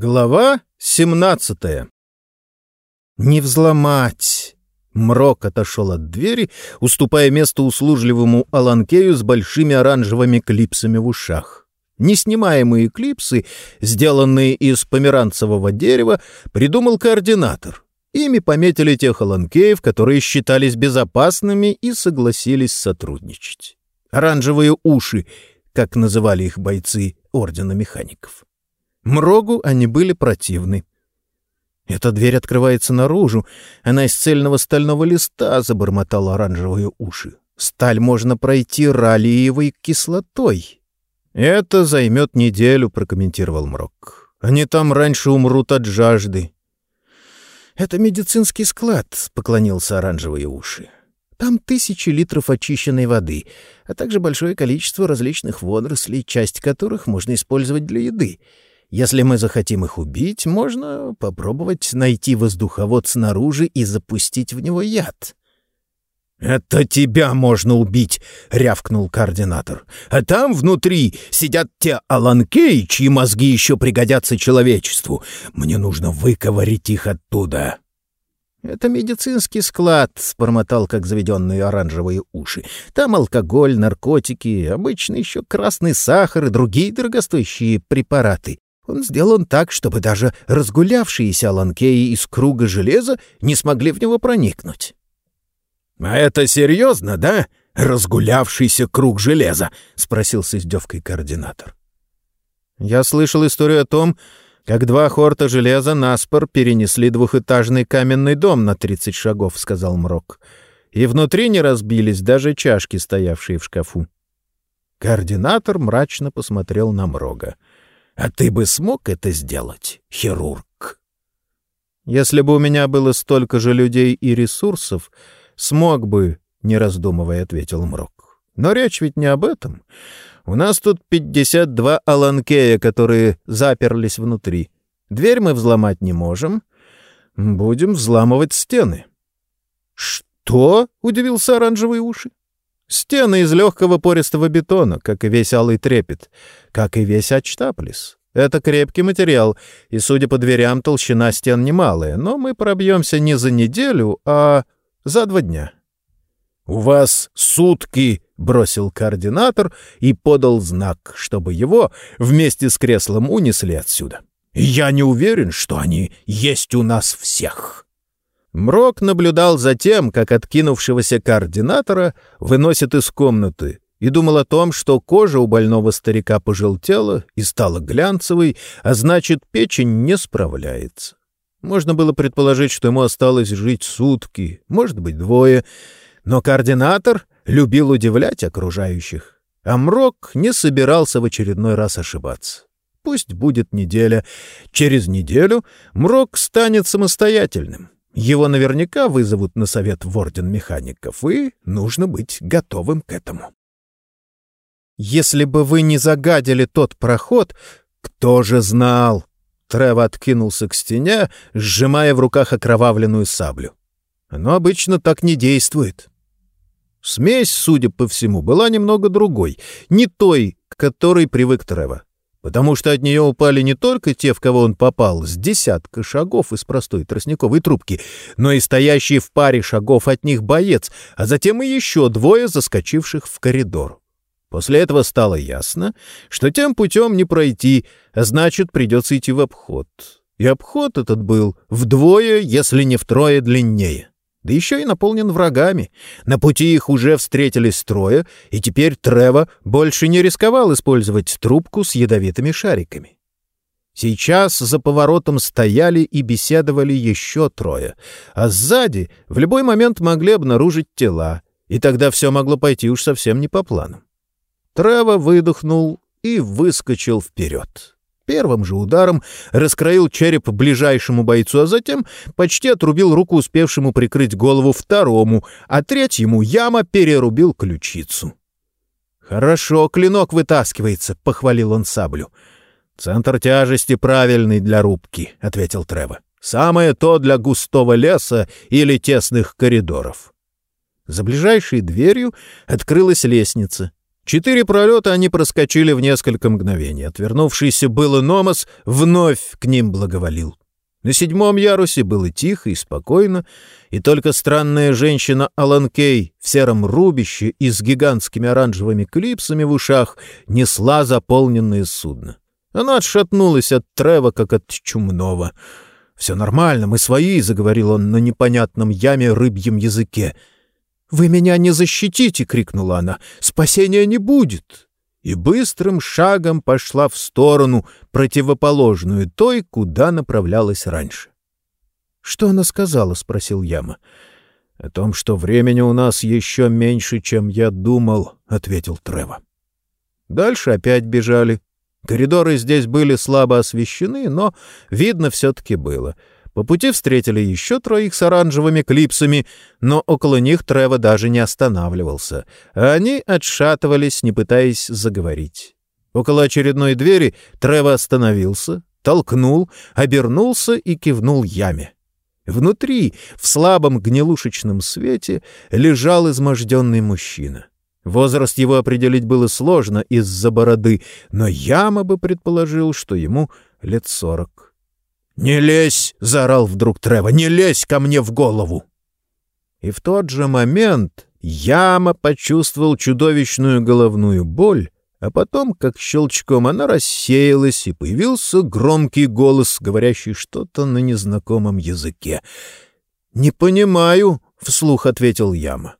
Глава 17 «Не взломать!» Мрок отошел от двери, уступая место услужливому Аланкею с большими оранжевыми клипсами в ушах. Неснимаемые клипсы, сделанные из померанцевого дерева, придумал координатор. Ими пометили тех Аланкеев, которые считались безопасными и согласились сотрудничать. Оранжевые уши, как называли их бойцы Ордена Механиков. Мрогу они были противны. «Эта дверь открывается наружу. Она из цельного стального листа», — забормотал оранжевые уши. «Сталь можно пройти ралиевой кислотой». «Это займет неделю», — прокомментировал Мрок. «Они там раньше умрут от жажды». «Это медицинский склад», — поклонился оранжевые уши. «Там тысячи литров очищенной воды, а также большое количество различных водорослей, часть которых можно использовать для еды. Если мы захотим их убить, можно попробовать найти воздуховод снаружи и запустить в него яд. «Это тебя можно убить!» — рявкнул координатор. «А там внутри сидят те Аланкеи, чьи мозги еще пригодятся человечеству. Мне нужно выковырить их оттуда». «Это медицинский склад», — спромотал, как заведенные оранжевые уши. «Там алкоголь, наркотики, обычно еще красный сахар и другие дорогостоящие препараты. Он сделан так, чтобы даже разгулявшиеся ланкеи из круга железа не смогли в него проникнуть. — А это серьезно, да? Разгулявшийся круг железа? — спросил с издевкой координатор. — Я слышал историю о том, как два хорта железа наспор перенесли двухэтажный каменный дом на тридцать шагов, — сказал Мрок. И внутри не разбились даже чашки, стоявшие в шкафу. Координатор мрачно посмотрел на Мрога. — а ты бы смог это сделать, хирург? Если бы у меня было столько же людей и ресурсов, смог бы, не раздумывая, ответил Мрок. Но речь ведь не об этом. У нас тут 52 аланкея, которые заперлись внутри. Дверь мы взломать не можем. Будем взламывать стены. Что? удивился оранжевые уши. Стены из легкого пористого бетона, как и весь алый трепет, как и весь Ачтаплис. Это крепкий материал, и, судя по дверям, толщина стен немалая, но мы пробьемся не за неделю, а за два дня. — У вас сутки! — бросил координатор и подал знак, чтобы его вместе с креслом унесли отсюда. — Я не уверен, что они есть у нас всех. Мрок наблюдал за тем, как откинувшегося координатора выносят из комнаты, и думал о том, что кожа у больного старика пожелтела и стала глянцевой, а значит, печень не справляется. Можно было предположить, что ему осталось жить сутки, может быть, двое, но координатор любил удивлять окружающих, а Мрок не собирался в очередной раз ошибаться. Пусть будет неделя. Через неделю Мрок станет самостоятельным. Его наверняка вызовут на совет в Орден Механиков, и нужно быть готовым к этому. «Если бы вы не загадили тот проход, кто же знал?» Трев откинулся к стене, сжимая в руках окровавленную саблю. «Оно обычно так не действует». Смесь, судя по всему, была немного другой, не той, к которой привык Трева потому что от нее упали не только те, в кого он попал, с десятка шагов из простой тростниковой трубки, но и стоящий в паре шагов от них боец, а затем и еще двое заскочивших в коридор. После этого стало ясно, что тем путем не пройти, а значит, придется идти в обход. И обход этот был вдвое, если не втрое длиннее да еще и наполнен врагами. На пути их уже встретились трое, и теперь Трево больше не рисковал использовать трубку с ядовитыми шариками. Сейчас за поворотом стояли и беседовали еще трое, а сзади в любой момент могли обнаружить тела, и тогда все могло пойти уж совсем не по плану. Трево выдохнул и выскочил вперед. Первым же ударом раскроил череп ближайшему бойцу, а затем почти отрубил руку успевшему прикрыть голову второму, а третьему яма перерубил ключицу. «Хорошо, клинок вытаскивается», — похвалил он саблю. «Центр тяжести правильный для рубки», — ответил Трево. «Самое то для густого леса или тесных коридоров». За ближайшей дверью открылась лестница. Четыре пролета они проскочили в несколько мгновений. Отвернувшийся было Номос вновь к ним благоволил. На седьмом ярусе было тихо и спокойно, и только странная женщина Аланкей в сером рубище и с гигантскими оранжевыми клипсами в ушах несла заполненное судно. Она отшатнулась от Трева, как от чумного. «Все нормально, мы свои», — заговорил он на непонятном яме рыбьем языке. «Вы меня не защитите!» — крикнула она. «Спасения не будет!» и быстрым шагом пошла в сторону, противоположную той, куда направлялась раньше. «Что она сказала?» — спросил Яма. «О том, что времени у нас еще меньше, чем я думал», — ответил Трево. Дальше опять бежали. Коридоры здесь были слабо освещены, но видно все-таки было — по пути встретили еще троих с оранжевыми клипсами, но около них Трево даже не останавливался. А они отшатывались, не пытаясь заговорить. Около очередной двери Трево остановился, толкнул, обернулся и кивнул яме. Внутри, в слабом гнилушечном свете, лежал изможденный мужчина. Возраст его определить было сложно из-за бороды, но яма бы предположил, что ему лет сорок. «Не лезь!» — заорал вдруг Трево. «Не лезь ко мне в голову!» И в тот же момент Яма почувствовал чудовищную головную боль, а потом, как щелчком, она рассеялась, и появился громкий голос, говорящий что-то на незнакомом языке. «Не понимаю», — вслух ответил Яма.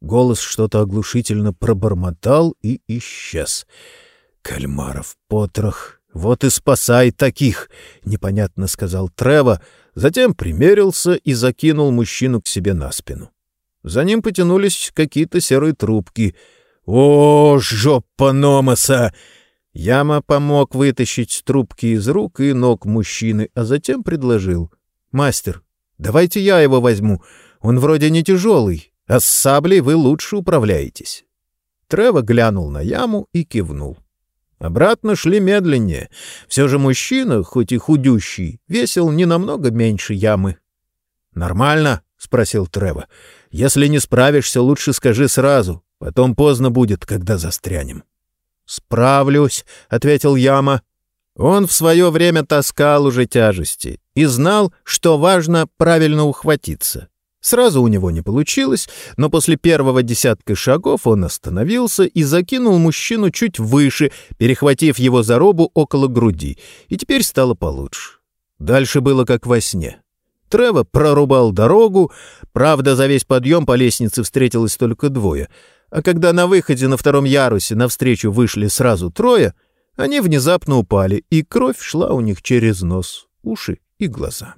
Голос что-то оглушительно пробормотал и исчез. «Кальмаров потрох!» «Вот и спасай таких!» — непонятно сказал Трево, затем примерился и закинул мужчину к себе на спину. За ним потянулись какие-то серые трубки. «О, жопа Номаса!» Яма помог вытащить трубки из рук и ног мужчины, а затем предложил. «Мастер, давайте я его возьму. Он вроде не тяжелый, а с саблей вы лучше управляетесь». Трево глянул на яму и кивнул. Обратно шли медленнее. Все же мужчина, хоть и худющий, весил не намного меньше ямы. «Нормально?» — спросил Трево. «Если не справишься, лучше скажи сразу. Потом поздно будет, когда застрянем». «Справлюсь», — ответил Яма. Он в свое время таскал уже тяжести и знал, что важно правильно ухватиться. Сразу у него не получилось, но после первого десятка шагов он остановился и закинул мужчину чуть выше, перехватив его за робу около груди, и теперь стало получше. Дальше было как во сне. Трево прорубал дорогу, правда, за весь подъем по лестнице встретилось только двое, а когда на выходе на втором ярусе навстречу вышли сразу трое, они внезапно упали, и кровь шла у них через нос, уши и глаза.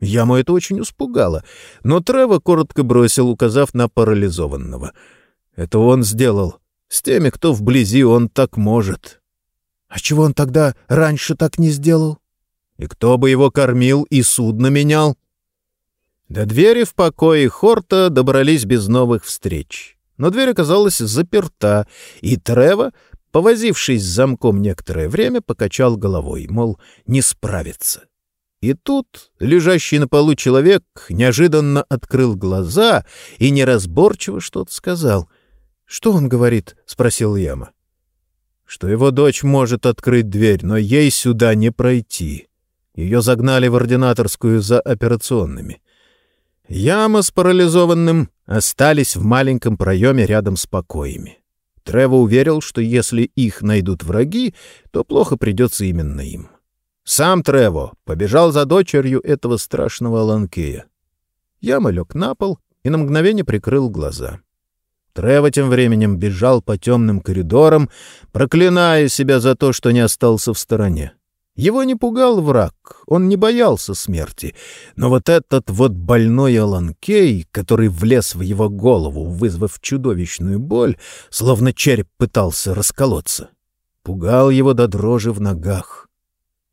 Яму это очень испугало, но Трево коротко бросил, указав на парализованного. «Это он сделал. С теми, кто вблизи, он так может». «А чего он тогда раньше так не сделал?» «И кто бы его кормил и судно менял?» До двери в покое Хорта добрались без новых встреч. Но дверь оказалась заперта, и Трево, повозившись с замком некоторое время, покачал головой, мол, не справится. И тут лежащий на полу человек неожиданно открыл глаза и неразборчиво что-то сказал. «Что он говорит?» — спросил Яма. «Что его дочь может открыть дверь, но ей сюда не пройти. Ее загнали в ординаторскую за операционными». Яма с парализованным остались в маленьком проеме рядом с покоями. Трево уверил, что если их найдут враги, то плохо придется именно им. Сам Трево побежал за дочерью этого страшного Ланкея. Яма лег на пол и на мгновение прикрыл глаза. Трево тем временем бежал по темным коридорам, проклиная себя за то, что не остался в стороне. Его не пугал враг, он не боялся смерти. Но вот этот вот больной Аланкей, который влез в его голову, вызвав чудовищную боль, словно череп пытался расколоться, пугал его до дрожи в ногах.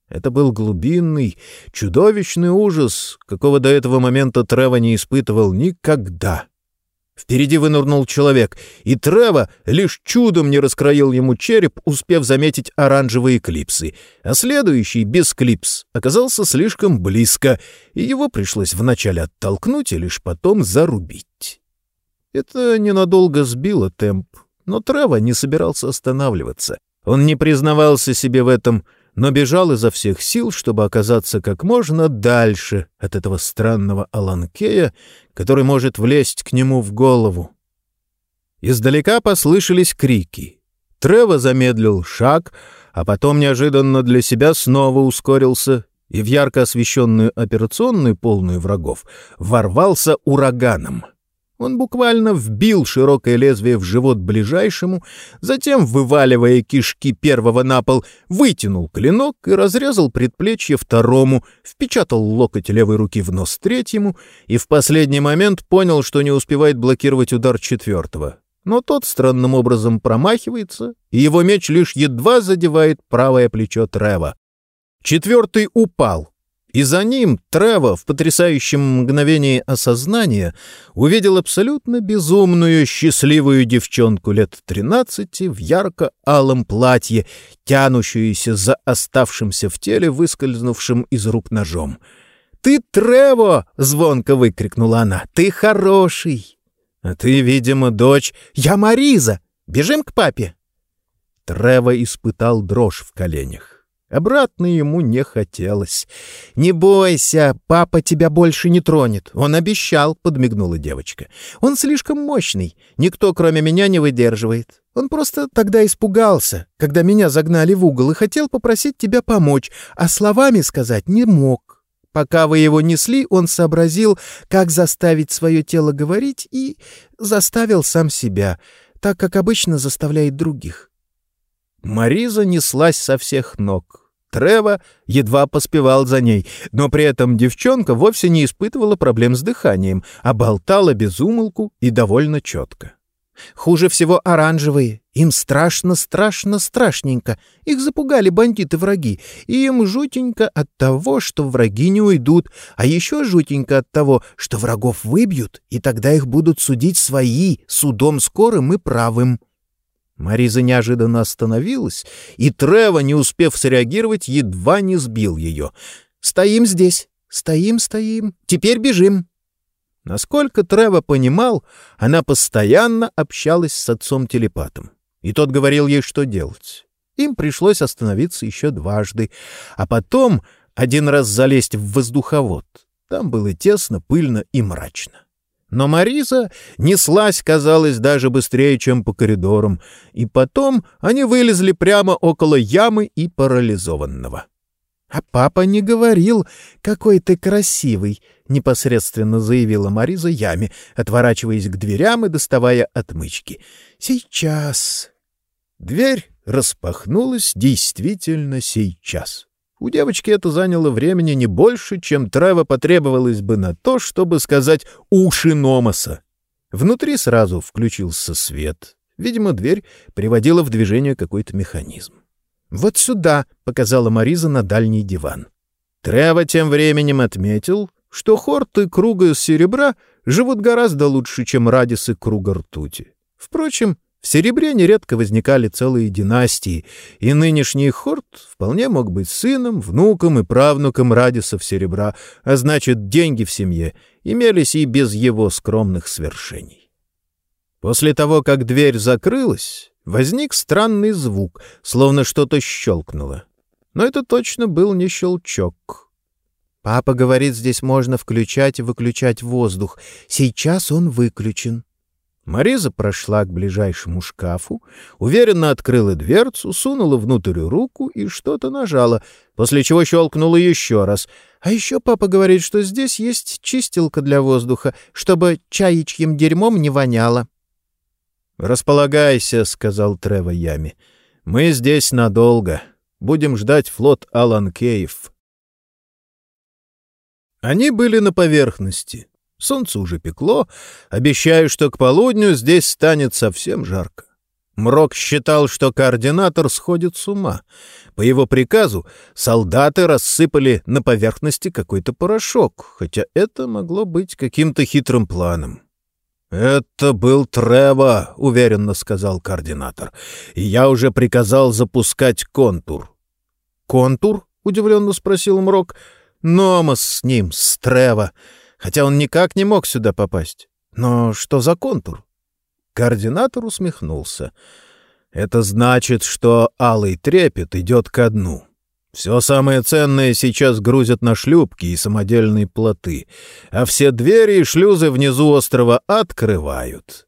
Это был глубинный, чудовищный ужас, какого до этого момента Трева не испытывал никогда. Впереди вынырнул человек, и Трева лишь чудом не раскроил ему череп, успев заметить оранжевые клипсы, а следующий, без клипс, оказался слишком близко, и его пришлось вначале оттолкнуть и лишь потом зарубить. Это ненадолго сбило темп, Но Трево не собирался останавливаться. Он не признавался себе в этом, но бежал изо всех сил, чтобы оказаться как можно дальше от этого странного Аланкея, который может влезть к нему в голову. Издалека послышались крики. Трево замедлил шаг, а потом неожиданно для себя снова ускорился и в ярко освещенную операционную, полную врагов, ворвался ураганом. Он буквально вбил широкое лезвие в живот ближайшему, затем, вываливая кишки первого на пол, вытянул клинок и разрезал предплечье второму, впечатал локоть левой руки в нос третьему и в последний момент понял, что не успевает блокировать удар четвертого. Но тот странным образом промахивается, и его меч лишь едва задевает правое плечо Трева. Четвертый упал, и за ним Трево в потрясающем мгновении осознания увидел абсолютно безумную, счастливую девчонку лет тринадцати в ярко-алом платье, тянущуюся за оставшимся в теле, выскользнувшим из рук ножом. «Ты Трево!» — звонко выкрикнула она. «Ты хороший!» «А ты, видимо, дочь...» «Я Мариза! Бежим к папе!» Трево испытал дрожь в коленях. Обратно ему не хотелось. «Не бойся, папа тебя больше не тронет. Он обещал», — подмигнула девочка. «Он слишком мощный. Никто, кроме меня, не выдерживает. Он просто тогда испугался, когда меня загнали в угол и хотел попросить тебя помочь, а словами сказать не мог. Пока вы его несли, он сообразил, как заставить свое тело говорить и заставил сам себя, так как обычно заставляет других». Мариза неслась со всех ног. Трева едва поспевал за ней, но при этом девчонка вовсе не испытывала проблем с дыханием, а болтала без умолку и довольно четко. Хуже всего оранжевые. Им страшно, страшно, страшненько. Их запугали бандиты-враги. И им жутенько от того, что враги не уйдут, а еще жутенько от того, что врагов выбьют, и тогда их будут судить свои, судом скорым и правым. Мариза неожиданно остановилась, и Трево, не успев среагировать, едва не сбил ее. «Стоим здесь! Стоим, стоим! Теперь бежим!» Насколько Трево понимал, она постоянно общалась с отцом-телепатом, и тот говорил ей, что делать. Им пришлось остановиться еще дважды, а потом один раз залезть в воздуховод. Там было тесно, пыльно и мрачно. Но Мариза неслась, казалось, даже быстрее, чем по коридорам, и потом они вылезли прямо около ямы и парализованного. — А папа не говорил, какой ты красивый, — непосредственно заявила Мариза яме, отворачиваясь к дверям и доставая отмычки. — Сейчас. Дверь распахнулась действительно сейчас. У девочки это заняло времени не больше, чем Трево потребовалось бы на то, чтобы сказать «уши Номоса». Внутри сразу включился свет. Видимо, дверь приводила в движение какой-то механизм. «Вот сюда», — показала Мариза на дальний диван. Трево тем временем отметил, что хорты круга серебра живут гораздо лучше, чем радисы круга ртути. Впрочем, в серебре нередко возникали целые династии, и нынешний Хорт вполне мог быть сыном, внуком и правнуком Радисов серебра, а значит, деньги в семье имелись и без его скромных свершений. После того, как дверь закрылась, возник странный звук, словно что-то щелкнуло. Но это точно был не щелчок. «Папа говорит, здесь можно включать и выключать воздух. Сейчас он выключен», Мариза прошла к ближайшему шкафу, уверенно открыла дверцу, сунула внутрь руку и что-то нажала, после чего щелкнула еще раз. А еще папа говорит, что здесь есть чистилка для воздуха, чтобы чаичьим дерьмом не воняло. «Располагайся», — сказал Трево Ями. «Мы здесь надолго. Будем ждать флот Алан Кейв». Они были на поверхности. Солнце уже пекло, обещаю, что к полудню здесь станет совсем жарко. Мрок считал, что координатор сходит с ума. По его приказу солдаты рассыпали на поверхности какой-то порошок, хотя это могло быть каким-то хитрым планом. «Это был Трево», — уверенно сказал координатор. «И я уже приказал запускать контур». «Контур?» — удивленно спросил Мрок. «Номос с ним, с Трево хотя он никак не мог сюда попасть. Но что за контур? Координатор усмехнулся. «Это значит, что алый трепет идет ко дну. Все самое ценное сейчас грузят на шлюпки и самодельные плоты, а все двери и шлюзы внизу острова открывают.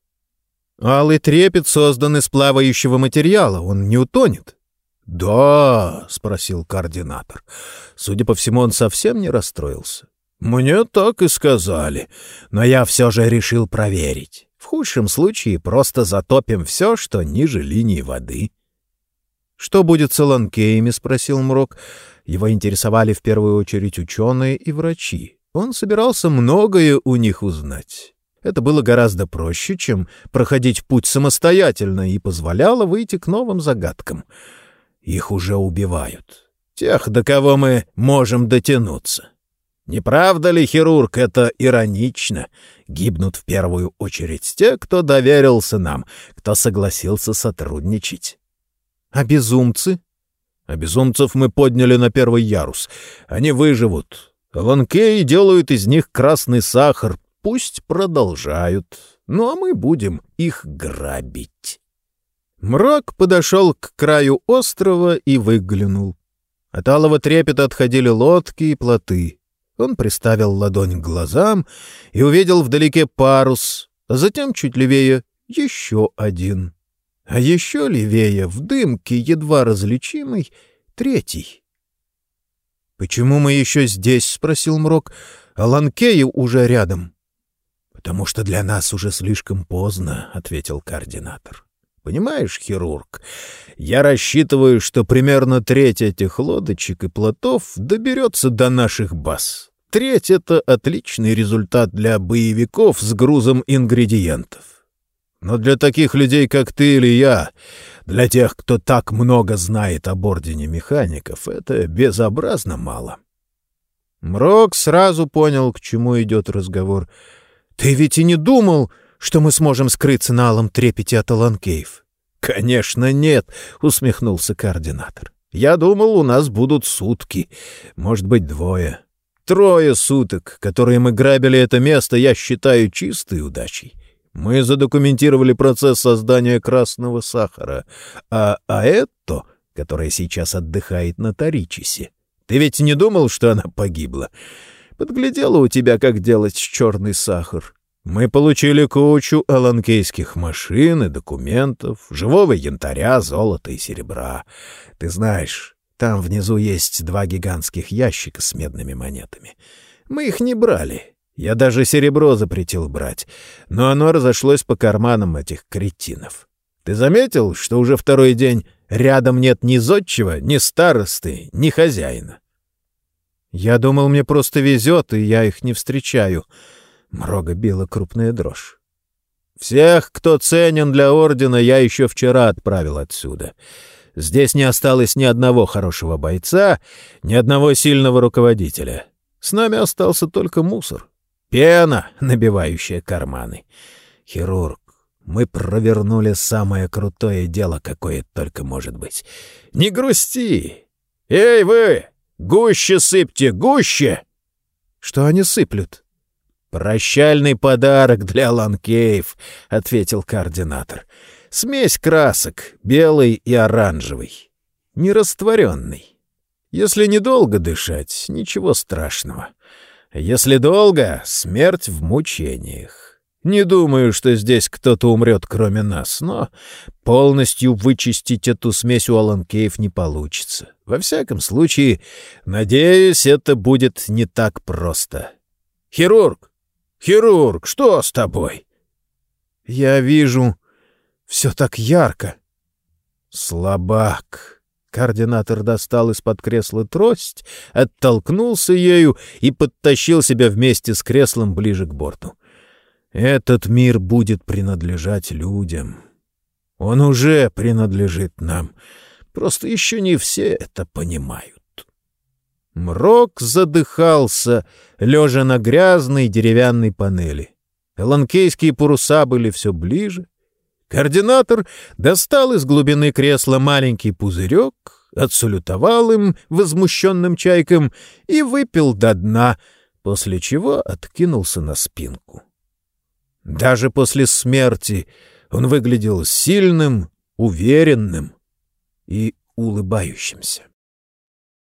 Алый трепет создан из плавающего материала, он не утонет. «Да», — спросил координатор. Судя по всему, он совсем не расстроился. «Мне так и сказали, но я все же решил проверить. В худшем случае просто затопим все, что ниже линии воды». «Что будет с Аланкеями?» — спросил Мрок. Его интересовали в первую очередь ученые и врачи. Он собирался многое у них узнать. Это было гораздо проще, чем проходить путь самостоятельно и позволяло выйти к новым загадкам. Их уже убивают. Тех, до кого мы можем дотянуться. Не правда ли, хирург, это иронично? Гибнут в первую очередь те, кто доверился нам, кто согласился сотрудничать. А безумцы? А безумцев мы подняли на первый ярус. Они выживут. Ланкеи делают из них красный сахар. Пусть продолжают. Ну а мы будем их грабить. Мрак подошел к краю острова и выглянул. От алого трепета отходили лодки и плоты. Он приставил ладонь к глазам и увидел вдалеке парус, а затем чуть левее еще один — а еще левее, в дымке, едва различимый, третий. «Почему мы еще здесь?» — спросил Мрок. «А Ланкею уже рядом». «Потому что для нас уже слишком поздно», — ответил координатор. «Понимаешь, хирург, я рассчитываю, что примерно треть этих лодочек и плотов доберется до наших баз. Треть — это отличный результат для боевиков с грузом ингредиентов. Но для таких людей, как ты или я, для тех, кто так много знает об Ордене Механиков, это безобразно мало. Мрок сразу понял, к чему идет разговор. «Ты ведь и не думал, что мы сможем скрыться на алом трепете от Аланкеев?» «Конечно нет», — усмехнулся координатор. «Я думал, у нас будут сутки, может быть, двое. Трое суток, которые мы грабили это место, я считаю чистой удачей. Мы задокументировали процесс создания красного сахара, а Аэтто, которая сейчас отдыхает на Таричисе, ты ведь не думал, что она погибла? Подглядела у тебя, как делать черный сахар. Мы получили кучу аланкейских машин и документов, живого янтаря, золота и серебра. Ты знаешь, там внизу есть два гигантских ящика с медными монетами. Мы их не брали, я даже серебро запретил брать, но оно разошлось по карманам этих кретинов. Ты заметил, что уже второй день рядом нет ни зодчего, ни старосты, ни хозяина? Я думал, мне просто везет, и я их не встречаю. Мрога била крупная дрожь. Всех, кто ценен для ордена, я еще вчера отправил отсюда. Здесь не осталось ни одного хорошего бойца, ни одного сильного руководителя. С нами остался только мусор. Пена, набивающая карманы. Хирург, мы провернули самое крутое дело, какое только может быть. Не грусти! Эй, вы! Гуще сыпьте, гуще! Что они сыплют? «Прощальный подарок для Ланкеев», — ответил координатор. «Смесь красок, белый и оранжевый. Нерастворенный. Если недолго дышать, ничего страшного. Если долго — смерть в мучениях. Не думаю, что здесь кто-то умрет, кроме нас, но полностью вычистить эту смесь у Аланкеев не получится. Во всяком случае, надеюсь, это будет не так просто. Хирург! Хирург, что с тобой? Я вижу, все так ярко. Слабак. Координатор достал из-под кресла трость, оттолкнулся ею и подтащил себя вместе с креслом ближе к борту. «Этот мир будет принадлежать людям. Он уже принадлежит нам. Просто еще не все это понимают». Мрок задыхался, лежа на грязной деревянной панели. Ланкейские паруса были все ближе, Координатор достал из глубины кресла маленький пузырек, отсалютовал им возмущенным чайкам и выпил до дна, после чего откинулся на спинку. Даже после смерти Он выглядел сильным, уверенным и улыбающимся.